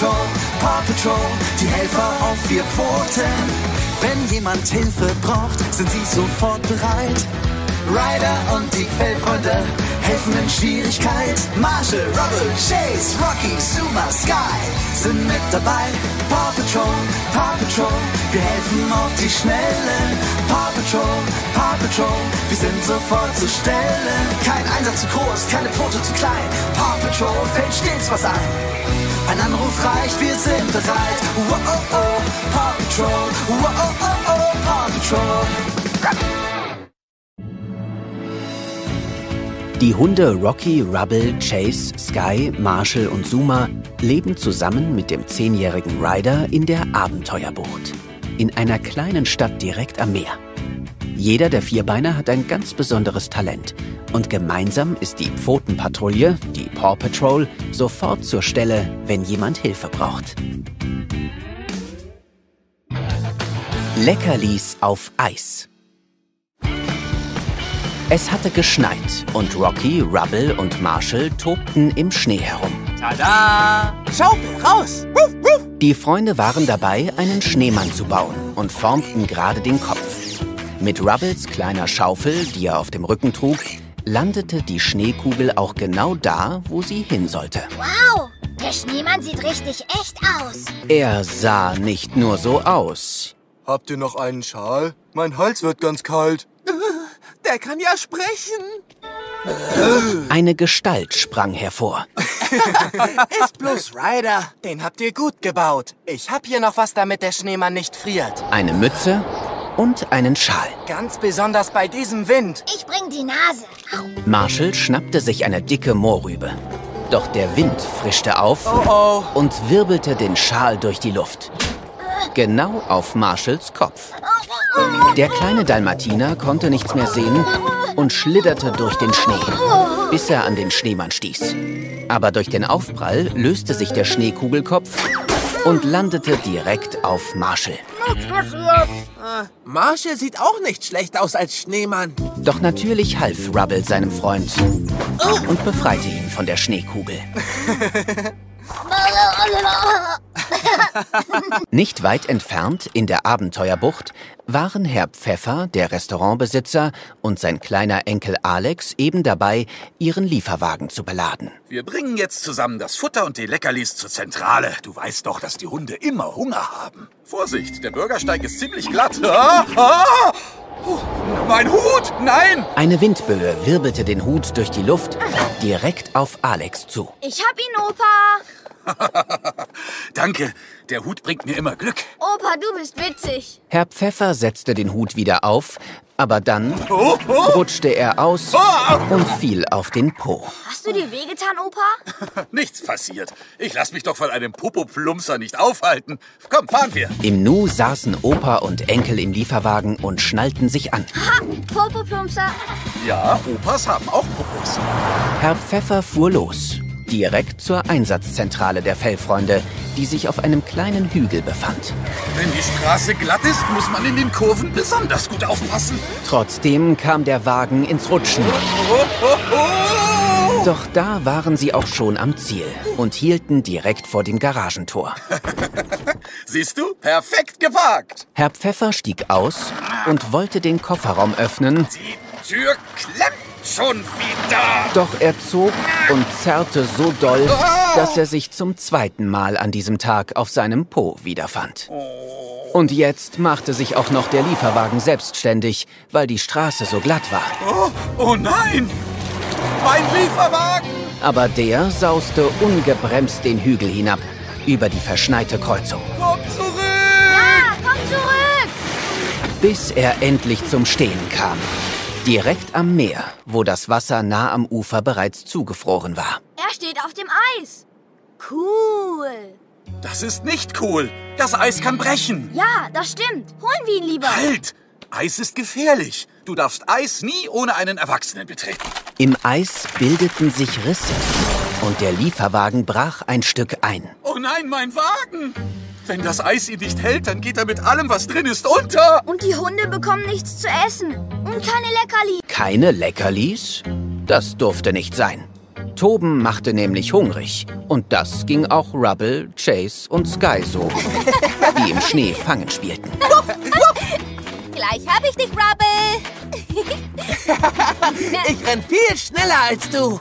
Patrol, Paw Patrol, die Helfer auf vier Pfoten. Wenn jemand Hilfe braucht, sind sie sofort bereit. Ryder und die Fellfreunde helfen in Schwierigkeit. Marshall, Rubble, Chase, Rocky, Zuma, Sky sind mit dabei. Paw Patrol, Paw Patrol, wir helfen auf die Schnelle. Paw Patrol, Paw Patrol, wir sind sofort zu stellen. Zu groß, keine Pfote zu klein. Paw Patrol fällt stets was ein. Ein Anruf reicht, wir sind bereit. Wow, oh, oh, Paw Patrol, wow, oh, oh, oh, Paw Patrol. Die Hunde Rocky, Rubble, Chase, Sky, Marshall und Zuma leben zusammen mit dem zehnjährigen Ryder in der Abenteuerbucht. In einer kleinen Stadt direkt am Meer. Jeder der Vierbeiner hat ein ganz besonderes Talent. Und gemeinsam ist die Pfotenpatrouille, die Paw Patrol, sofort zur Stelle, wenn jemand Hilfe braucht. Leckerlis auf Eis. Es hatte geschneit und Rocky, Rubble und Marshall tobten im Schnee herum. Tada! Schaufel, raus! Wuff, wuff. Die Freunde waren dabei, einen Schneemann zu bauen und formten gerade den Kopf. Mit Rubbles kleiner Schaufel, die er auf dem Rücken trug, landete die Schneekugel auch genau da, wo sie hin sollte. Wow, der Schneemann sieht richtig echt aus. Er sah nicht nur so aus. Habt ihr noch einen Schal? Mein Hals wird ganz kalt. Der kann ja sprechen. Eine Gestalt sprang hervor. Ist bloß Ryder. Den habt ihr gut gebaut. Ich hab hier noch was, damit der Schneemann nicht friert. Eine Mütze und einen Schal. Ganz besonders bei diesem Wind. Ich bring die Nase. Au. Marshall schnappte sich eine dicke Moorrübe. Doch der Wind frischte auf Oh und wirbelte den Schal durch die Luft. Genau auf Marshalls Kopf. Der kleine Dalmatiner konnte nichts mehr sehen und schlitterte durch den Schnee, bis er an den Schneemann stieß. Aber durch den Aufprall löste sich der Schneekugelkopf und landete direkt auf Marshall. Oh. Marshall sieht auch nicht schlecht aus als Schneemann. Doch natürlich half Rubble seinem Freund und befreite ihn von der Schneekugel. Nicht weit entfernt in der Abenteuerbucht waren Herr Pfeffer, der Restaurantbesitzer, und sein kleiner Enkel Alex eben dabei, ihren Lieferwagen zu beladen. Wir bringen jetzt zusammen das Futter und die Leckerlis zur Zentrale. Du weißt doch, dass die Hunde immer Hunger haben. Vorsicht, der Bürgersteig ist ziemlich glatt. Ah, ah! Puh, mein Hut! Nein! Eine Windböe wirbelte den Hut durch die Luft direkt auf Alex zu. Ich hab ihn, Opa. Danke, der Hut bringt mir immer Glück. Opa, du bist witzig. Herr Pfeffer setzte den Hut wieder auf, aber dann Oh, oh. rutschte er aus und fiel auf den Po. Hast du dir wehgetan, Opa? Nichts passiert. Ich lass mich doch von einem Popo-Plumpser nicht aufhalten. Komm, fahren wir. Im Nu saßen Opa und Enkel im Lieferwagen und schnallten sich an. Ha, Popo-Plumpser. Ja, Opas haben auch Popos. Herr Pfeffer fuhr los. Direkt zur Einsatzzentrale der Fellfreunde, die sich auf einem kleinen Hügel befand. Wenn die Straße glatt ist, muss man in den Kurven besonders gut aufpassen. Trotzdem kam der Wagen ins Rutschen. Doch da waren sie auch schon am Ziel und hielten direkt vor dem Garagentor. Siehst du? Perfekt geparkt. Herr Pfeffer stieg aus und wollte den Kofferraum öffnen, Die Tür klemmt schon wieder. doch er zog und zerrte so doll, dass er sich zum zweiten Mal an diesem Tag auf seinem Po wiederfand. Und jetzt machte sich auch noch der Lieferwagen selbstständig, weil die Straße so glatt war. Oh, oh nein! Mein Lieferwagen! Aber der sauste ungebremst den Hügel hinab, über die verschneite Kreuzung, Komm zurück! Ah, komm zurück. bis er endlich zum Stehen kam. Direkt am Meer, wo das Wasser nah am Ufer bereits zugefroren war. Er steht auf dem Eis. Cool. Das ist nicht cool. Das Eis kann brechen. Ja, das stimmt. Holen wir ihn lieber. Halt! Eis ist gefährlich. Du darfst Eis nie ohne einen Erwachsenen betreten. Im Eis bildeten sich Risse und der Lieferwagen brach ein Stück ein. Oh nein, mein Wagen! Wenn das Eis ihn nicht hält, dann geht er mit allem, was drin ist, unter. Und die Hunde bekommen nichts zu essen. Und keine Leckerli. Keine Leckerlis? Das durfte nicht sein. Toben machte nämlich hungrig. Und das ging auch Rubble, Chase und Sky so, die im Schnee fangen spielten. Gleich hab ich dich, Rubble. Ich renn viel schneller als du.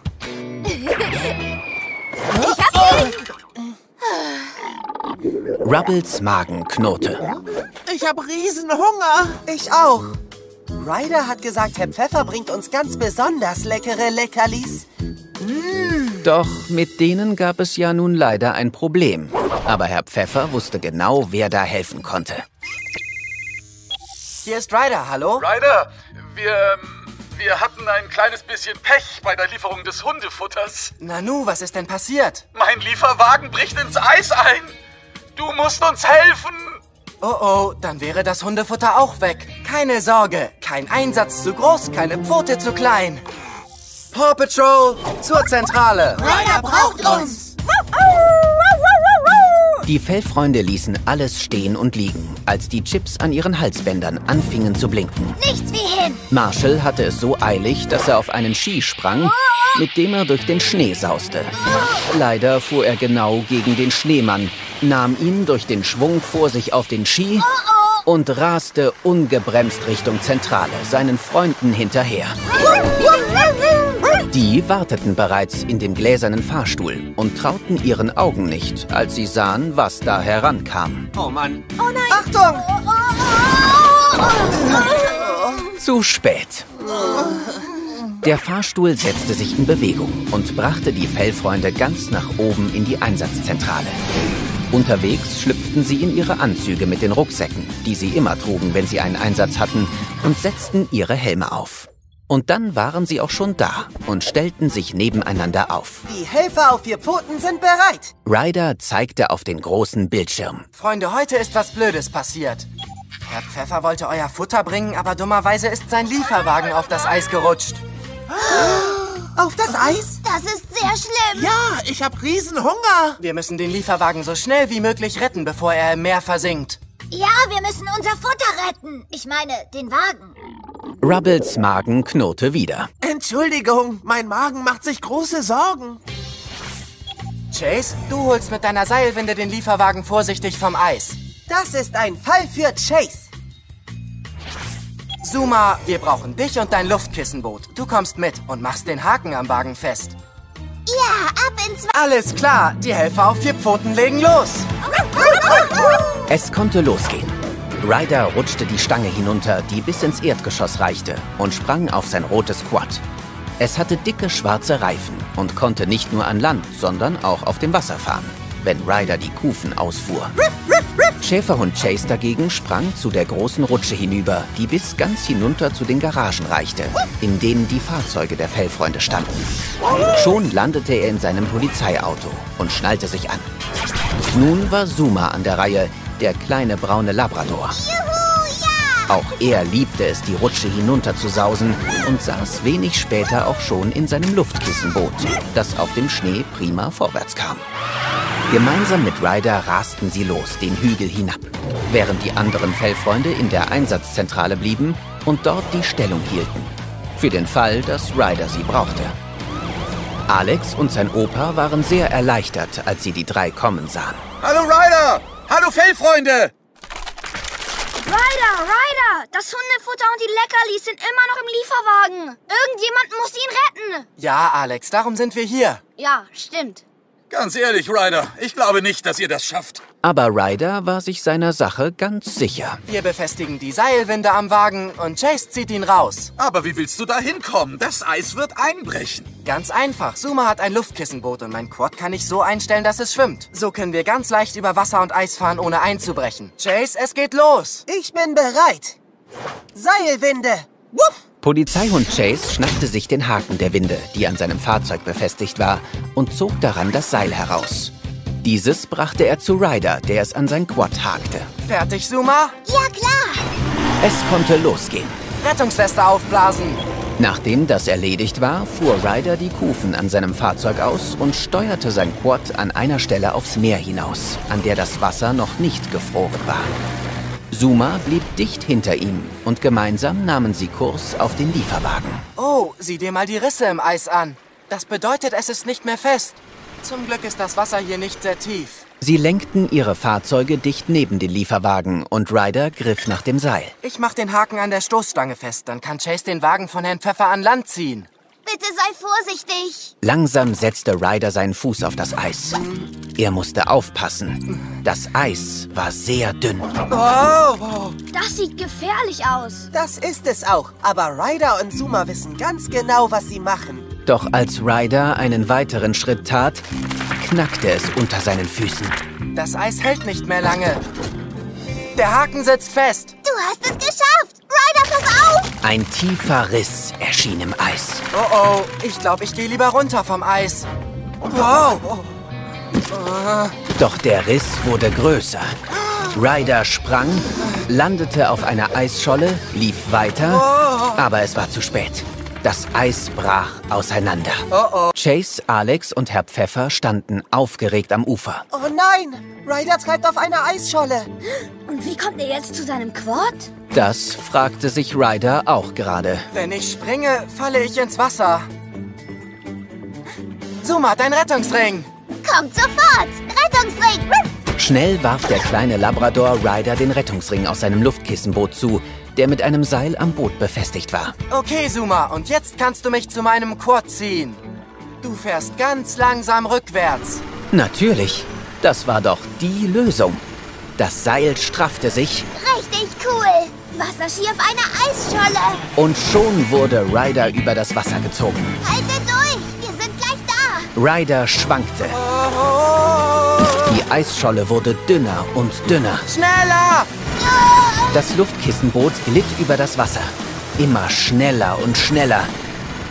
Ich hab dich. Rubbles Magen knurrte. Ich hab Riesenhunger. Ich auch. Ryder hat gesagt, Herr Pfeffer bringt uns ganz besonders leckere Leckerlis. Doch mit denen gab es ja nun leider ein Problem. Aber Herr Pfeffer wusste genau, wer da helfen konnte. Hier ist Ryder, hallo? Ryder, wir, ähm, wir hatten ein kleines bisschen Pech bei der Lieferung des Hundefutters. Nanu, was ist denn passiert? Mein Lieferwagen bricht ins Eis ein. Du musst uns helfen. Oh oh, dann wäre das Hundefutter auch weg. Keine Sorge, kein Einsatz zu groß, keine Pfote zu klein. Paw Patrol, zur Zentrale. Ryder braucht uns. Die Fellfreunde ließen alles stehen und liegen, als die Chips an ihren Halsbändern anfingen zu blinken. Nichts wie hin. Marshall hatte es so eilig, dass er auf einen Ski sprang, mit dem er durch den Schnee sauste. Leider fuhr er genau gegen den Schneemann, nahm ihn durch den Schwung vor sich auf den Ski und raste ungebremst Richtung Zentrale, seinen Freunden hinterher. Die warteten bereits in dem gläsernen Fahrstuhl und trauten ihren Augen nicht, als sie sahen, was da herankam. Oh Mann. Oh nein. Achtung! Zu spät. Der Fahrstuhl setzte sich in Bewegung und brachte die Fellfreunde ganz nach oben in die Einsatzzentrale. Unterwegs schlüpften sie in ihre Anzüge mit den Rucksäcken, die sie immer trugen, wenn sie einen Einsatz hatten, und setzten ihre Helme auf. Und dann waren sie auch schon da und stellten sich nebeneinander auf. Die Helfer auf vier Pfoten sind bereit. Ryder zeigte auf den großen Bildschirm. Freunde, heute ist was Blödes passiert. Herr Pfeffer wollte euer Futter bringen, aber dummerweise ist sein Lieferwagen auf das Eis gerutscht. Auf das Eis? Das ist sehr schlimm. Ja, ich hab Riesenhunger. Wir müssen den Lieferwagen so schnell wie möglich retten, bevor er im Meer versinkt. Ja, wir müssen unser Futter retten. Ich meine, den Wagen. Rubbles Magen knurrte wieder. Entschuldigung, mein Magen macht sich große Sorgen. Chase, du holst mit deiner Seilwinde den Lieferwagen vorsichtig vom Eis. Das ist ein Fall für Chase. Zuma, wir brauchen dich und dein Luftkissenboot. Du kommst mit und machst den Haken am Wagen fest. Ja, ab ins Wagen. Alles klar, die Helfer auf vier Pfoten legen los. Es konnte losgehen. Ryder rutschte die Stange hinunter, die bis ins Erdgeschoss reichte, und sprang auf sein rotes Quad. Es hatte dicke schwarze Reifen und konnte nicht nur an Land, sondern auch auf dem Wasser fahren, wenn Ryder die Kufen ausfuhr. Schäferhund Chase dagegen sprang zu der großen Rutsche hinüber, die bis ganz hinunter zu den Garagen reichte, in denen die Fahrzeuge der Fellfreunde standen. Schon landete er in seinem Polizeiauto und schnallte sich an. Nun war Zuma an der Reihe, der kleine braune Labrador. Auch er liebte es, die Rutsche hinunter zu sausen und saß wenig später auch schon in seinem Luftkissenboot, das auf dem Schnee prima vorwärts kam. Gemeinsam mit Ryder rasten sie los den Hügel hinab, während die anderen Fellfreunde in der Einsatzzentrale blieben und dort die Stellung hielten. Für den Fall, dass Ryder sie brauchte. Alex und sein Opa waren sehr erleichtert, als sie die drei kommen sahen. Hallo Ryder! Hallo Fellfreunde! Ryder, Ryder! Das Hundefutter und die Leckerlis sind immer noch im Lieferwagen. Irgendjemand muss ihn retten. Ja, Alex, darum sind wir hier. Ja, stimmt. Ganz ehrlich, Ryder, ich glaube nicht, dass ihr das schafft. Aber Ryder war sich seiner Sache ganz sicher. Wir befestigen die Seilwinde am Wagen und Chase zieht ihn raus. Aber wie willst du da hinkommen? Das Eis wird einbrechen. Ganz einfach. Zuma hat ein Luftkissenboot und mein Quad kann ich so einstellen, dass es schwimmt. So können wir ganz leicht über Wasser und Eis fahren, ohne einzubrechen. Chase, es geht los. Ich bin bereit. Seilwinde. Wupp. Polizeihund Chase schnappte sich den Haken der Winde, die an seinem Fahrzeug befestigt war, und zog daran das Seil heraus. Dieses brachte er zu Ryder, der es an sein Quad hakte. Fertig, Zuma? Ja, klar. Es konnte losgehen. Rettungsweste aufblasen. Nachdem das erledigt war, fuhr Ryder die Kufen an seinem Fahrzeug aus und steuerte sein Quad an einer Stelle aufs Meer hinaus, an der das Wasser noch nicht gefroren war. Zuma blieb dicht hinter ihm und gemeinsam nahmen sie Kurs auf den Lieferwagen. Oh, sieh dir mal die Risse im Eis an. Das bedeutet, es ist nicht mehr fest. Zum Glück ist das Wasser hier nicht sehr tief. Sie lenkten ihre Fahrzeuge dicht neben den Lieferwagen und Ryder griff nach dem Seil. Ich mach den Haken an der Stoßstange fest, dann kann Chase den Wagen von Herrn Pfeffer an Land ziehen. Bitte sei vorsichtig. Langsam setzte Ryder seinen Fuß auf das Eis. Er musste aufpassen. Das Eis war sehr dünn. Oh, das sieht gefährlich aus. Das ist es auch. Aber Ryder und Zuma wissen ganz genau, was sie machen. Doch als Ryder einen weiteren Schritt tat, knackte es unter seinen Füßen. Das Eis hält nicht mehr lange. Der Haken sitzt fest. Du hast es geschafft. Ryder, pass auf. Ein tiefer Riss erschien im Eis. Oh oh, ich glaube, ich gehe lieber runter vom Eis. Wow. Doch der Riss wurde größer. Ryder sprang, landete auf einer Eisscholle, lief weiter, aber es war zu spät. Das Eis brach auseinander. Chase, Alex und Herr Pfeffer standen aufgeregt am Ufer. Oh nein! Ryder treibt auf einer Eisscholle. Und wie kommt er jetzt zu seinem Quad? Das fragte sich Ryder auch gerade. Wenn ich springe, falle ich ins Wasser. Zuma, dein Rettungsring. Kommt sofort. Rettungsring. Schnell warf der kleine Labrador Ryder den Rettungsring aus seinem Luftkissenboot zu, der mit einem Seil am Boot befestigt war. Okay, Zuma, und jetzt kannst du mich zu meinem Quad ziehen. Du fährst ganz langsam rückwärts. Natürlich, das war doch die Lösung. Das Seil straffte sich Richtig cool. Wasserski auf einer Eisscholle. und schon wurde Ryder über das Wasser gezogen. Halte durch. Wir sind gleich da. Ryder schwankte. Die Eisscholle wurde dünner und dünner. Schneller! Das Luftkissenboot glitt über das Wasser. Immer schneller und schneller.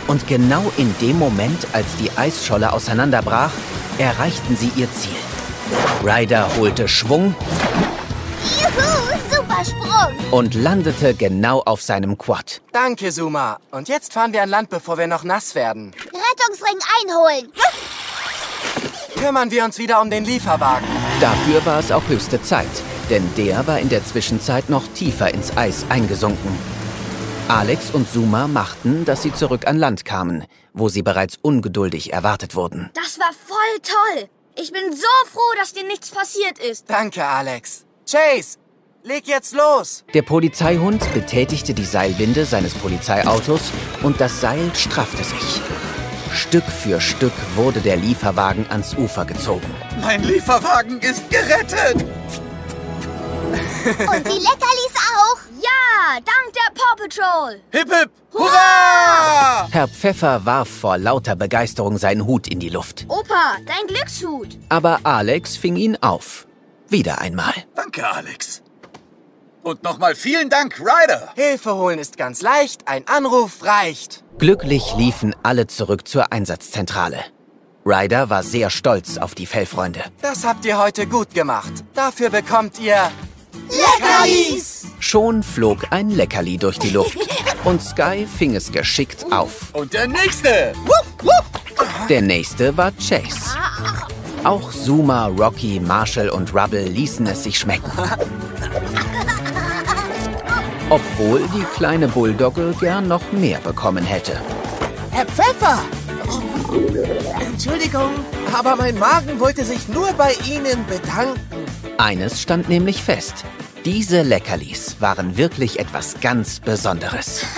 Und genau in dem Moment, als die Eisscholle auseinanderbrach, erreichten sie ihr Ziel. Ryder holte Schwung Juhu, super Sprung. und landete genau auf seinem Quad. Danke, Zuma. Und jetzt fahren wir an Land, bevor wir noch nass werden. Rettungsring einholen. Kümmern wir uns wieder um den Lieferwagen. Dafür war es auch höchste Zeit, denn der war in der Zwischenzeit noch tiefer ins Eis eingesunken. Alex und Zuma machten, dass sie zurück an Land kamen, wo sie bereits ungeduldig erwartet wurden. Das war voll toll. Ich bin so froh, dass dir nichts passiert ist. Danke, Alex. Chase, leg jetzt los. Der Polizeihund betätigte die Seilwinde seines Polizeiautos und das Seil straffte sich. Stück für Stück wurde der Lieferwagen ans Ufer gezogen. Mein Lieferwagen ist gerettet! Und die Leckerlis auch. Ja, dank der Paw Patrol. Hip hip! Hurra! Herr Pfeffer warf vor lauter Begeisterung seinen Hut in die Luft. Opa, dein Glückshut. Aber Alex fing ihn auf. Wieder einmal. Danke, Alex. Und nochmal vielen Dank, Ryder. Hilfe holen ist ganz leicht, ein Anruf reicht. Glücklich liefen alle zurück zur Einsatzzentrale. Ryder war sehr stolz auf die Fellfreunde. Das habt ihr heute gut gemacht. Dafür bekommt ihr Leckerlis. Schon flog ein Leckerli durch die Luft und Sky fing es geschickt auf. Und der nächste. Der nächste war Chase. Auch Zuma, Rocky, Marshall und Rubble ließen es sich schmecken. Obwohl die kleine Bulldogge gern noch mehr bekommen hätte. Herr Pfeffer! Entschuldigung, aber mein Magen wollte sich nur bei Ihnen bedanken. Eines stand nämlich fest. Diese Leckerlis waren wirklich etwas ganz Besonderes.